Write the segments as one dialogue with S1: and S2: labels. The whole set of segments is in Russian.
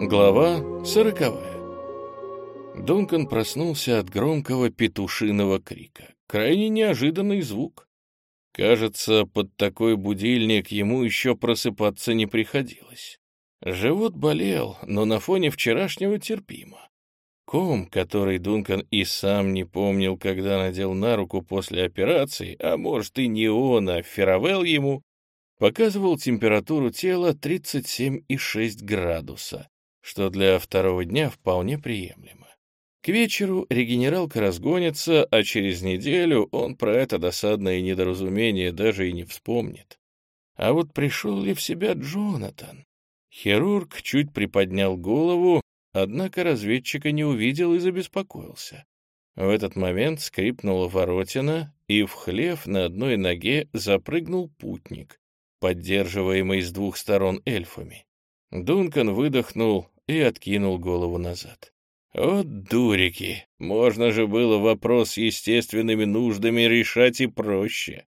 S1: Глава сороковая. Дункан проснулся от громкого петушиного крика. Крайне неожиданный звук. Кажется, под такой будильник ему еще просыпаться не приходилось. Живот болел, но на фоне вчерашнего терпимо. Ком, который Дункан и сам не помнил, когда надел на руку после операции, а может и не он, а Феравелл ему, показывал температуру тела 37,6 градуса, что для второго дня вполне приемлемо. К вечеру регенералка разгонится, а через неделю он про это досадное недоразумение даже и не вспомнит. А вот пришел ли в себя Джонатан? Хирург чуть приподнял голову, однако разведчика не увидел и забеспокоился. В этот момент скрипнула воротина, и в хлев на одной ноге запрыгнул путник, поддерживаемый с двух сторон эльфами. Дункан выдохнул и откинул голову назад. Вот дурики, можно же было вопрос с естественными нуждами решать и проще.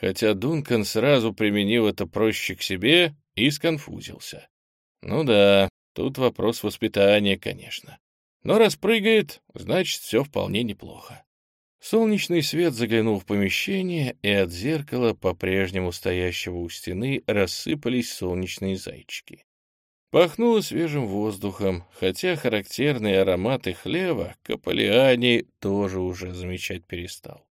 S1: Хотя Дункан сразу применил это проще к себе и сконфузился. Ну да, тут вопрос воспитания, конечно. Но раз прыгает, значит, все вполне неплохо. Солнечный свет заглянул в помещение, и от зеркала, по-прежнему стоящего у стены, рассыпались солнечные зайчики. Пахнуло свежим воздухом, хотя характерные ароматы хлева Каполиани тоже уже замечать перестал.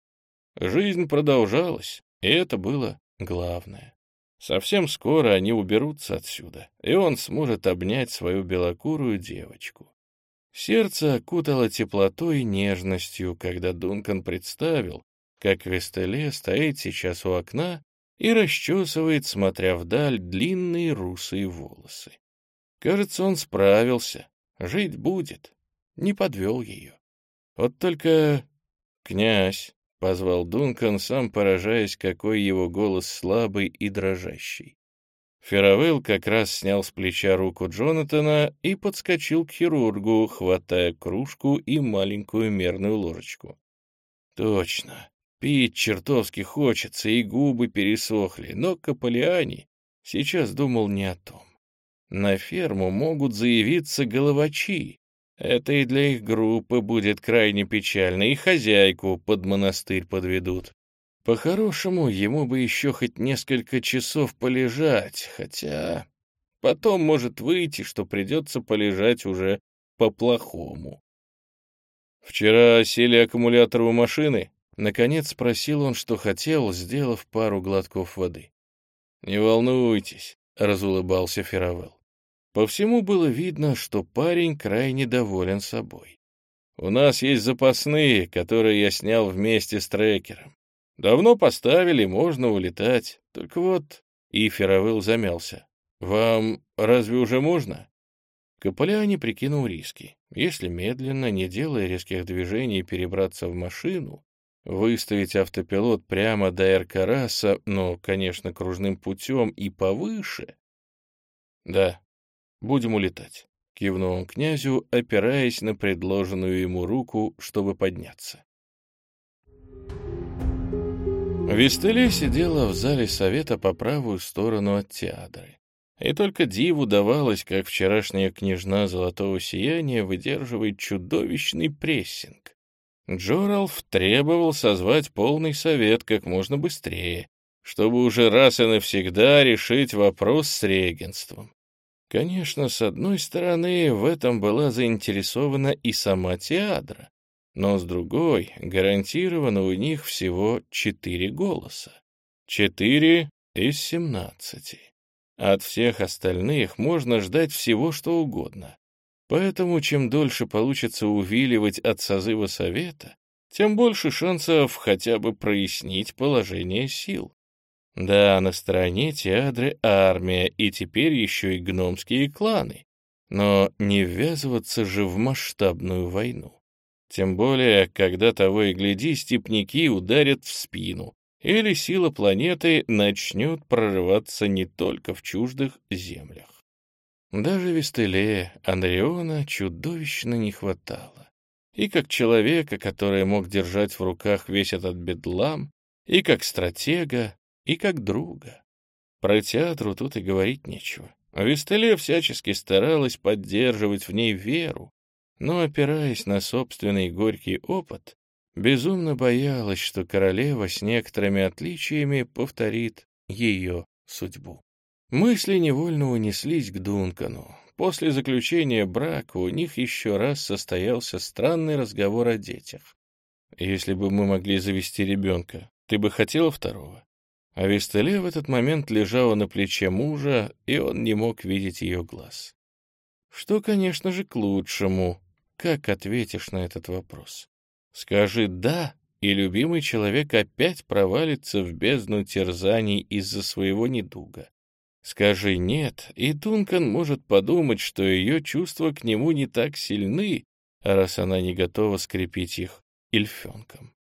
S1: Жизнь продолжалась, и это было главное. Совсем скоро они уберутся отсюда, и он сможет обнять свою белокурую девочку. Сердце окутало теплотой и нежностью, когда Дункан представил, как Вестеле стоит сейчас у окна и расчесывает, смотря вдаль, длинные русые волосы. Кажется, он справился. Жить будет. Не подвел ее. Вот только... «Князь», — позвал Дункан, сам поражаясь, какой его голос слабый и дрожащий. Феравелл как раз снял с плеча руку Джонатана и подскочил к хирургу, хватая кружку и маленькую мерную ложечку. «Точно. Пить чертовски хочется, и губы пересохли, но Каполиани сейчас думал не о том. На ферму могут заявиться головачи. Это и для их группы будет крайне печально, и хозяйку под монастырь подведут. По-хорошему, ему бы еще хоть несколько часов полежать, хотя потом может выйти, что придется полежать уже по-плохому. «Вчера сели аккумулятор у машины?» Наконец спросил он, что хотел, сделав пару глотков воды. «Не волнуйтесь», — разулыбался Феравелл. По всему было видно, что парень крайне доволен собой. «У нас есть запасные, которые я снял вместе с трекером. Давно поставили, можно улетать. Только вот...» И Феравелл замялся. «Вам разве уже можно?» Каполяни прикинул риски. Если медленно, не делая резких движений, перебраться в машину, выставить автопилот прямо до Эркараса, но, конечно, кружным путем и повыше... Да, Будем улетать», — кивнул он князю, опираясь на предложенную ему руку, чтобы подняться. Вестеле сидела в зале совета по правую сторону от театра. И только диву давалось, как вчерашняя княжна Золотого Сияния выдерживает чудовищный прессинг. Джоралф требовал созвать полный совет как можно быстрее, чтобы уже раз и навсегда решить вопрос с регенством. Конечно, с одной стороны, в этом была заинтересована и сама Теадра, но с другой, гарантированно у них всего четыре голоса. Четыре из семнадцати. От всех остальных можно ждать всего, что угодно. Поэтому чем дольше получится увиливать от созыва совета, тем больше шансов хотя бы прояснить положение сил. Да, на стороне Теадры армия, и теперь еще и гномские кланы. Но не ввязываться же в масштабную войну. Тем более, когда того и гляди, степняки ударят в спину, или сила планеты начнет прорываться не только в чуждых землях. Даже Вестеле Андреона чудовищно не хватало. И как человека, который мог держать в руках весь этот бедлам, и как стратега, и как друга. Про театру тут и говорить нечего. Вистеле всячески старалась поддерживать в ней веру, но, опираясь на собственный горький опыт, безумно боялась, что королева с некоторыми отличиями повторит ее судьбу. Мысли невольно унеслись к Дункану. После заключения брака у них еще раз состоялся странный разговор о детях. «Если бы мы могли завести ребенка, ты бы хотела второго?» А Вистеле в этот момент лежала на плече мужа, и он не мог видеть ее глаз. Что, конечно же, к лучшему. Как ответишь на этот вопрос? Скажи «да», и любимый человек опять провалится в бездну терзаний из-за своего недуга. Скажи «нет», и Дункан может подумать, что ее чувства к нему не так сильны, раз она не готова скрепить их эльфенком.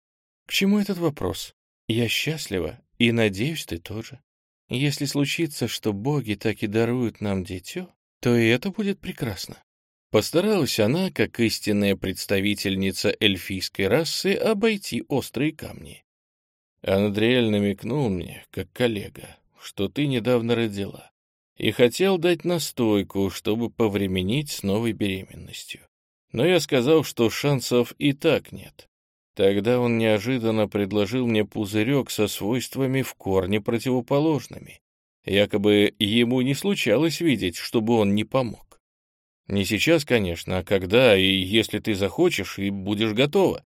S1: К чему этот вопрос? Я счастлива, и надеюсь, ты тоже. Если случится, что боги так и даруют нам дитё, то и это будет прекрасно. Постаралась она, как истинная представительница эльфийской расы, обойти острые камни. Андриэль намекнул мне, как коллега, что ты недавно родила, и хотел дать настойку, чтобы повременить с новой беременностью. Но я сказал, что шансов и так нет. Тогда он неожиданно предложил мне пузырек со свойствами в корне противоположными. Якобы ему не случалось видеть, чтобы он не помог. Не сейчас, конечно, а когда и если ты захочешь и будешь готова.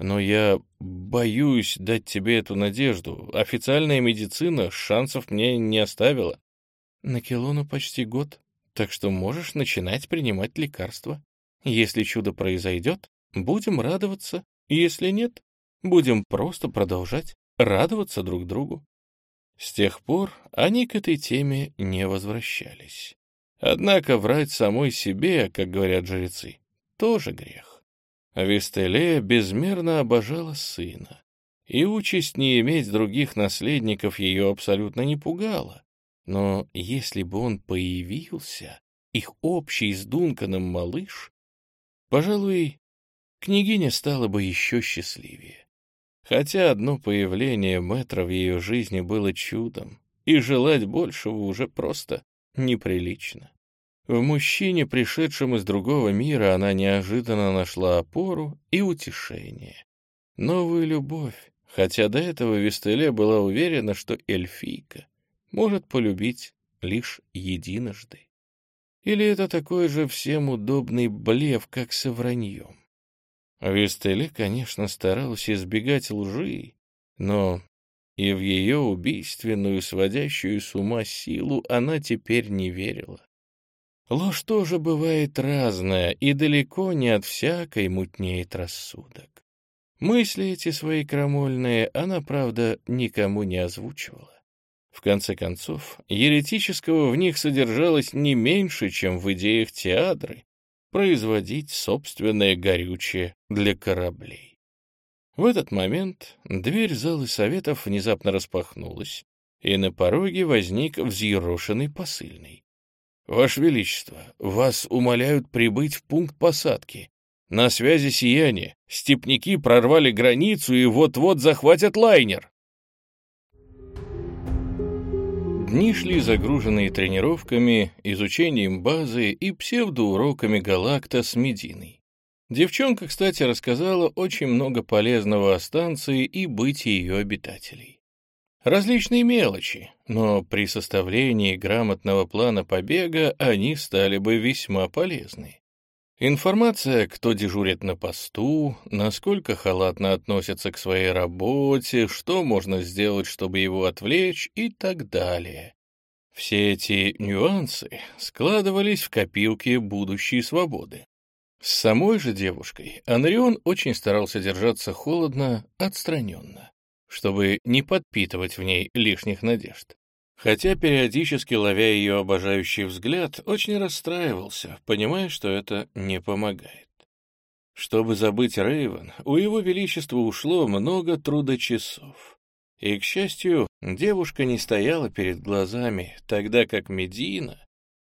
S1: Но я боюсь дать тебе эту надежду. Официальная медицина шансов мне не оставила. На Келону почти год, так что можешь начинать принимать лекарства. Если чудо произойдет, будем радоваться. Если нет, будем просто продолжать радоваться друг другу. С тех пор они к этой теме не возвращались. Однако врать самой себе, как говорят жрецы, тоже грех. Вистелея безмерно обожала сына, и участь не иметь других наследников ее абсолютно не пугала. Но если бы он появился, их общий с Дунканом малыш, пожалуй, княгиня стала бы еще счастливее. Хотя одно появление Мэтра в ее жизни было чудом, и желать большего уже просто неприлично. В мужчине, пришедшем из другого мира, она неожиданно нашла опору и утешение. Новую любовь, хотя до этого Вестеле была уверена, что эльфийка может полюбить лишь единожды. Или это такой же всем удобный блеф, как со враньем? Вестеле, конечно, старалась избегать лжи, но и в ее убийственную, сводящую с ума силу она теперь не верила. Ложь тоже бывает разная, и далеко не от всякой мутнеет рассудок. Мысли эти свои крамольные она, правда, никому не озвучивала. В конце концов, еретического в них содержалось не меньше, чем в идеях театры, производить собственное горючее для кораблей. В этот момент дверь залы советов внезапно распахнулась, и на пороге возник взъерошенный посыльный. «Ваше Величество, вас умоляют прибыть в пункт посадки. На связи сияние. Степники прорвали границу и вот-вот захватят лайнер». Дни шли загруженные тренировками, изучением базы и псевдоуроками Галакта с Мединой. Девчонка, кстати, рассказала очень много полезного о станции и бытии ее обитателей. Различные мелочи, но при составлении грамотного плана побега они стали бы весьма полезны. Информация, кто дежурит на посту, насколько халатно относятся к своей работе, что можно сделать, чтобы его отвлечь и так далее. Все эти нюансы складывались в копилки будущей свободы. С самой же девушкой Анрион очень старался держаться холодно, отстраненно чтобы не подпитывать в ней лишних надежд. Хотя периодически, ловя ее обожающий взгляд, очень расстраивался, понимая, что это не помогает. Чтобы забыть Рейвен, у его величества ушло много трудочасов. И, к счастью, девушка не стояла перед глазами, тогда как Медина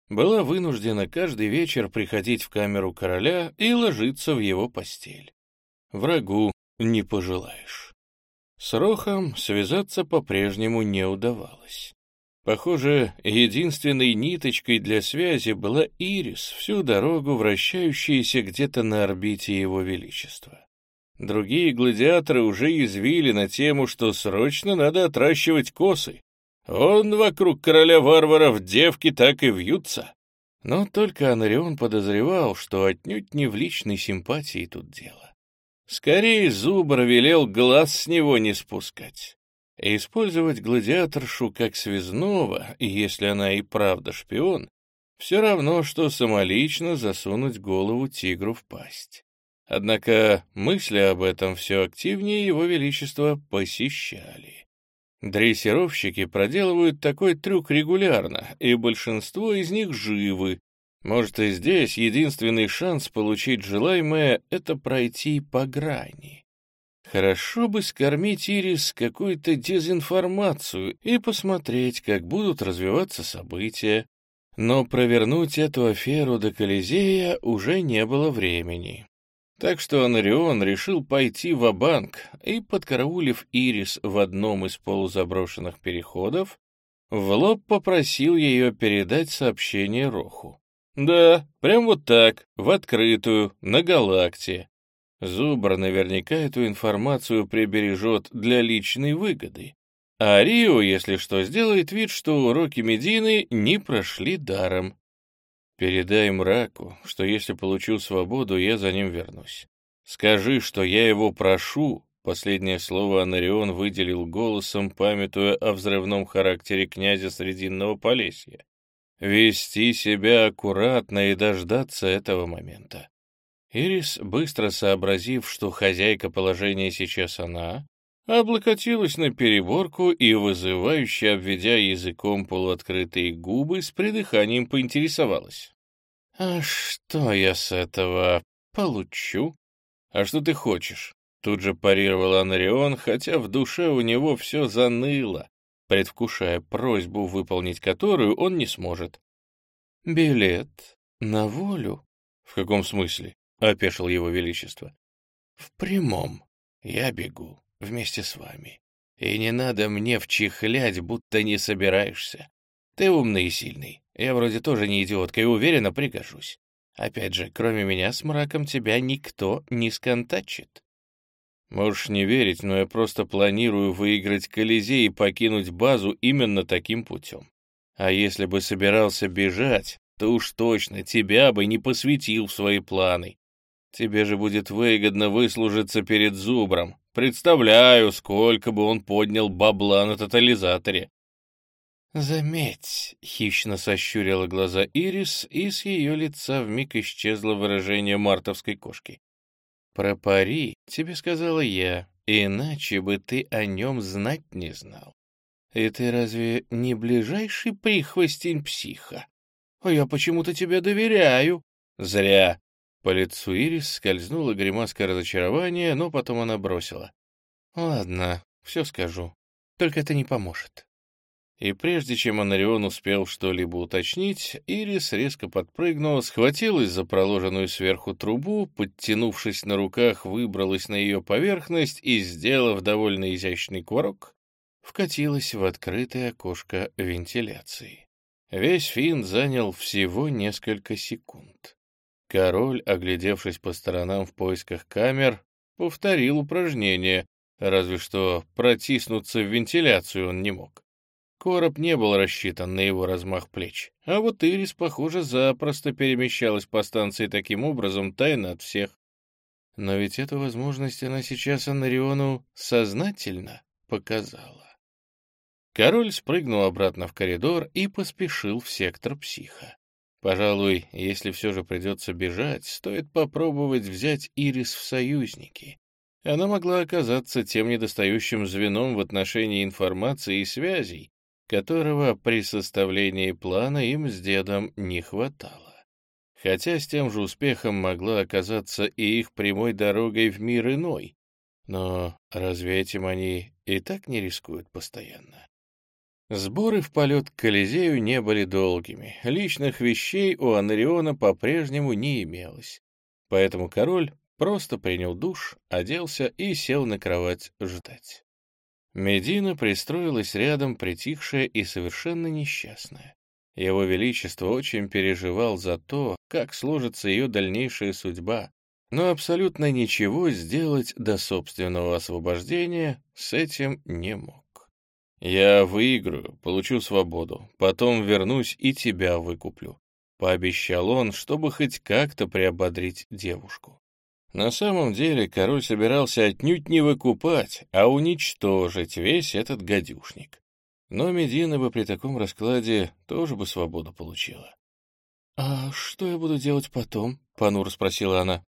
S1: была вынуждена каждый вечер приходить в камеру короля и ложиться в его постель. Врагу не пожелаешь. С Рохом связаться по-прежнему не удавалось. Похоже, единственной ниточкой для связи была Ирис, всю дорогу вращающаяся где-то на орбите его величества. Другие гладиаторы уже извили на тему, что срочно надо отращивать косы. Он вокруг короля варваров девки так и вьются. Но только Анарион подозревал, что отнюдь не в личной симпатии тут дело. Скорее, Зубр велел глаз с него не спускать. И использовать гладиаторшу как связного, если она и правда шпион, все равно, что самолично засунуть голову тигру в пасть. Однако мысли об этом все активнее его величество посещали. Дрессировщики проделывают такой трюк регулярно, и большинство из них живы. Может, и здесь единственный шанс получить желаемое — это пройти по грани. Хорошо бы скормить Ирис какую-то дезинформацию и посмотреть, как будут развиваться события. Но провернуть эту аферу до Колизея уже не было времени. Так что Анарион решил пойти в банк и, подкараулив Ирис в одном из полузаброшенных переходов, в лоб попросил ее передать сообщение Роху. Да, прям вот так, в открытую, на галакте. Зубр наверняка эту информацию прибережет для личной выгоды. А Рио, если что, сделает вид, что уроки Медины не прошли даром. Передай мраку, что если получу свободу, я за ним вернусь. Скажи, что я его прошу, последнее слово Анарион выделил голосом, памятуя о взрывном характере князя Срединного Полесья. Вести себя аккуратно и дождаться этого момента. Ирис, быстро сообразив, что хозяйка положения сейчас она, облокотилась на переборку и, вызывающе обведя языком полуоткрытые губы, с придыханием поинтересовалась. «А что я с этого получу?» «А что ты хочешь?» Тут же парировал Анарион, хотя в душе у него все заныло, предвкушая просьбу, выполнить которую он не сможет. «Билет на волю?» «В каком смысле?» — опешил его величество. «В прямом. Я бегу вместе с вами. И не надо мне вчихлять, будто не собираешься. Ты умный и сильный. Я вроде тоже не идиотка и уверенно пригожусь. Опять же, кроме меня с мраком тебя никто не сконтачит. Можешь не верить, но я просто планирую выиграть Колизей и покинуть базу именно таким путем. А если бы собирался бежать, то уж точно тебя бы не посвятил в свои планы. Тебе же будет выгодно выслужиться перед Зубром. Представляю, сколько бы он поднял бабла на тотализаторе. «Заметь», — хищно сощурила глаза Ирис, и с ее лица вмиг исчезло выражение мартовской кошки. «Про пари тебе сказала я, иначе бы ты о нем знать не знал. И ты разве не ближайший прихвостень психа? А я почему-то тебе доверяю». «Зря», по лицу Ирис скользнула гримаска разочарования, но потом она бросила. «Ладно, все скажу. Только это не поможет». И прежде чем Анарион успел что-либо уточнить, Ирис резко подпрыгнула, схватилась за проложенную сверху трубу, подтянувшись на руках, выбралась на ее поверхность и, сделав довольно изящный кувырок, вкатилась в открытое окошко вентиляции. Весь фин занял всего несколько секунд. Король, оглядевшись по сторонам в поисках камер, повторил упражнение, разве что протиснуться в вентиляцию он не мог. Короб не был рассчитан на его размах плеч, а вот Ирис, похоже, запросто перемещалась по станции таким образом тайно от всех. Но ведь эту возможность она сейчас Анариону сознательно показала. Король спрыгнул обратно в коридор и поспешил в сектор психа. Пожалуй, если все же придется бежать, стоит попробовать взять Ирис в союзники. Она могла оказаться тем недостающим звеном в отношении информации и связей, которого при составлении плана им с дедом не хватало. Хотя с тем же успехом могла оказаться и их прямой дорогой в мир иной. Но разве этим они и так не рискуют постоянно? Сборы в полет к Колизею не были долгими, личных вещей у Анариона по-прежнему не имелось. Поэтому король просто принял душ, оделся и сел на кровать ждать. Медина пристроилась рядом, притихшая и совершенно несчастная. Его Величество очень переживал за то, как сложится ее дальнейшая судьба, но абсолютно ничего сделать до собственного освобождения с этим не мог. «Я выиграю, получу свободу, потом вернусь и тебя выкуплю», — пообещал он, чтобы хоть как-то приободрить девушку. На самом деле король собирался отнюдь не выкупать, а уничтожить весь этот гадюшник. Но Медина бы при таком раскладе тоже бы свободу получила. «А что я буду делать потом?» — понуро спросила она.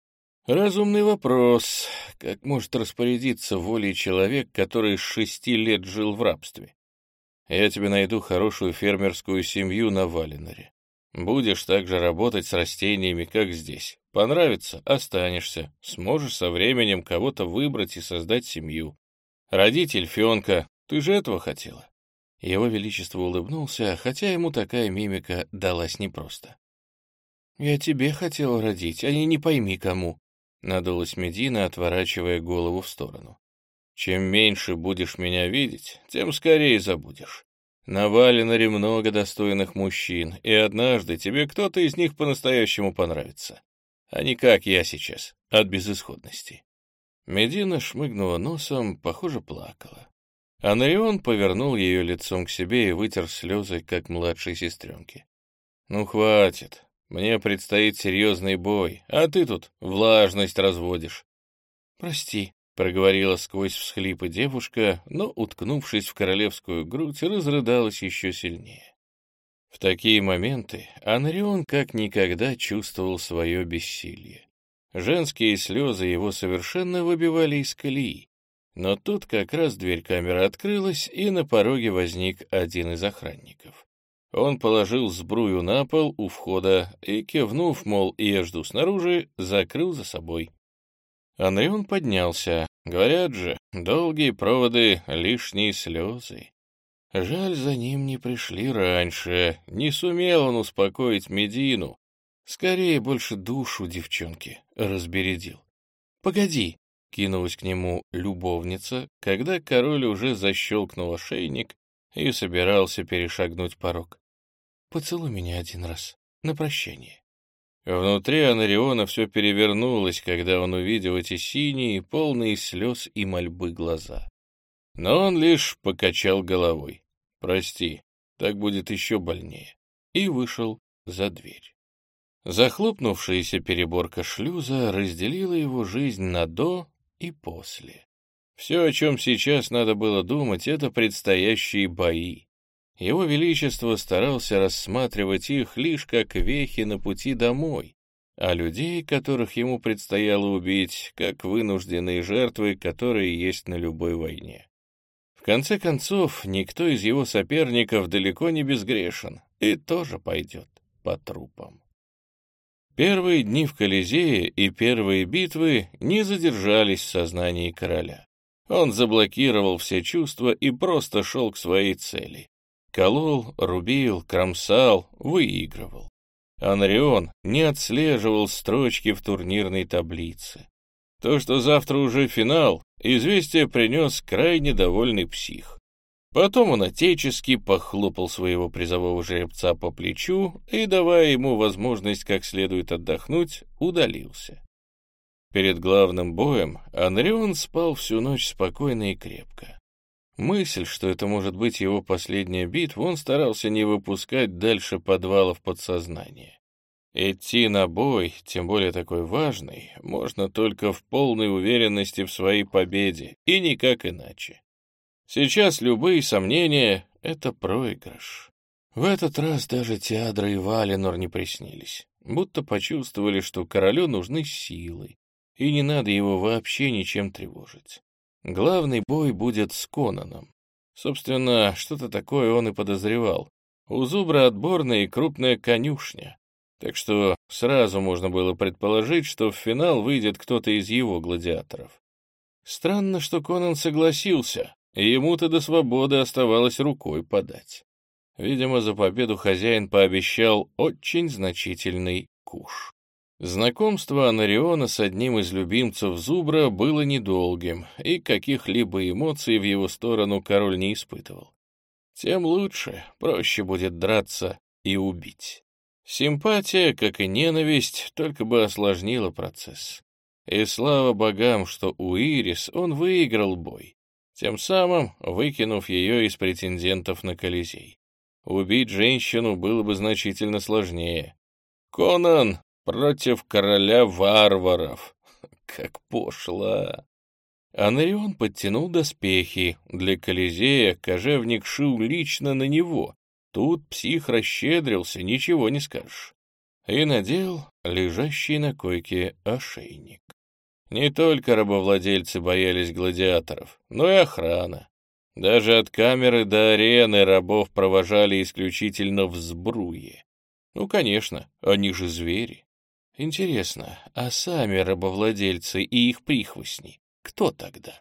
S1: «Разумный вопрос. Как может распорядиться волей человек, который с шести лет жил в рабстве? Я тебе найду хорошую фермерскую семью на Валиноре. Будешь также работать с растениями, как здесь. Понравится — останешься. Сможешь со временем кого-то выбрать и создать семью. Родить эльфенка. Ты же этого хотела?» Его Величество улыбнулся, хотя ему такая мимика далась непросто. «Я тебе хотел родить, а не пойми кому», — надулась Медина, отворачивая голову в сторону. «Чем меньше будешь меня видеть, тем скорее забудешь. На Валинаре много достойных мужчин, и однажды тебе кто-то из них по-настоящему понравится. А не как я сейчас, от безысходности. Медина шмыгнула носом, похоже, плакала. Анарион повернул ее лицом к себе и вытер слезы, как младшей сестренки. «Ну, хватит. Мне предстоит серьезный бой, а ты тут влажность разводишь». «Прости», — проговорила сквозь всхлипы девушка, но, уткнувшись в королевскую грудь, разрыдалась еще сильнее. В такие моменты Анрион как никогда чувствовал свое бессилие. Женские слезы его совершенно выбивали из колеи. Но тут как раз дверь камеры открылась, и на пороге возник один из охранников. Он положил сбрую на пол у входа и, кивнув, мол, я жду снаружи, закрыл за собой. Анрион поднялся. Говорят же, долгие проводы — лишние слезы. Жаль, за ним не пришли раньше. Не сумел он успокоить Медину. Скорее, больше душу девчонки разбередил. «Погоди!» — кинулась к нему любовница, когда король уже защелкнул ошейник и собирался перешагнуть порог. «Поцелуй меня один раз, на прощание». Внутри Анариона все перевернулось, когда он увидел эти синие, полные слез и мольбы глаза. Но он лишь покачал головой. «Прости, так будет еще больнее», и вышел за дверь. Захлопнувшаяся переборка шлюза разделила его жизнь на «до» и «после». Все, о чем сейчас надо было думать, это предстоящие бои. Его Величество старался рассматривать их лишь как вехи на пути домой, а людей, которых ему предстояло убить, как вынужденные жертвы, которые есть на любой войне. В конце концов, никто из его соперников далеко не безгрешен и тоже пойдет по трупам. Первые дни в Колизее и первые битвы не задержались в сознании короля. Он заблокировал все чувства и просто шел к своей цели Колол, рубил, кромсал, выигрывал. Анрион не отслеживал строчки в турнирной таблице. То, что завтра уже финал, известие принес крайне довольный псих. Потом он отечески похлопал своего призового жеребца по плечу и, давая ему возможность как следует отдохнуть, удалился. Перед главным боем Анрион спал всю ночь спокойно и крепко. Мысль, что это может быть его последняя битва, он старался не выпускать дальше подвалов подсознания. Идти на бой, тем более такой важный, можно только в полной уверенности в своей победе, и никак иначе. Сейчас любые сомнения — это проигрыш. В этот раз даже Теадра и Валенор не приснились, будто почувствовали, что королю нужны силы, и не надо его вообще ничем тревожить. Главный бой будет с Конаном. Собственно, что-то такое он и подозревал. У Зубра отборная и крупная конюшня. Так что сразу можно было предположить, что в финал выйдет кто-то из его гладиаторов. Странно, что Конан согласился, и ему-то до свободы оставалось рукой подать. Видимо, за победу хозяин пообещал очень значительный куш. Знакомство Анариона с одним из любимцев Зубра было недолгим, и каких-либо эмоций в его сторону король не испытывал. Тем лучше, проще будет драться и убить. Симпатия, как и ненависть, только бы осложнила процесс. И слава богам, что у Ирис он выиграл бой, тем самым выкинув ее из претендентов на Колизей. Убить женщину было бы значительно сложнее. Конан против короля варваров. Как пошло. Анарион подтянул доспехи. Для Колизея кожевник шил лично на него. Тут псих расщедрился, ничего не скажешь. И надел лежащий на койке ошейник. Не только рабовладельцы боялись гладиаторов, но и охрана. Даже от камеры до арены рабов провожали исключительно в сбруе. Ну, конечно, они же звери. Интересно, а сами рабовладельцы и их прихвостни, кто тогда?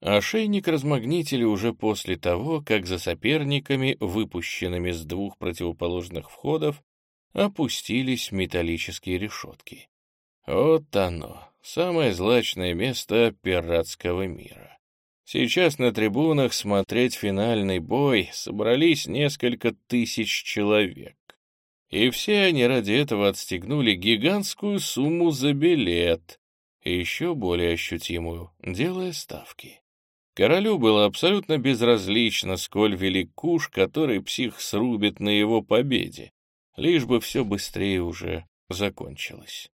S1: Ошейник размагнитили уже после того, как за соперниками, выпущенными с двух противоположных входов, опустились металлические решетки. Вот оно, самое злачное место пиратского мира. Сейчас на трибунах смотреть финальный бой собрались несколько тысяч человек. И все они ради этого отстегнули гигантскую сумму за билет, и еще более ощутимую, делая ставки. Королю было абсолютно безразлично, сколь велик куш, который псих срубит на его победе, лишь бы все быстрее уже закончилось.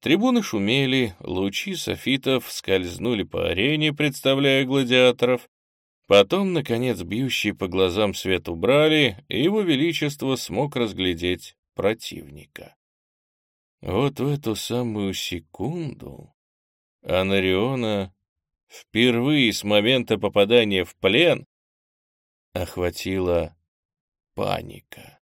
S1: Трибуны шумели, лучи софитов скользнули по арене, представляя гладиаторов, Потом, наконец, бьющий по глазам свет убрали, и его величество смог разглядеть противника. Вот в эту самую секунду Анариона впервые с момента попадания в плен охватила паника.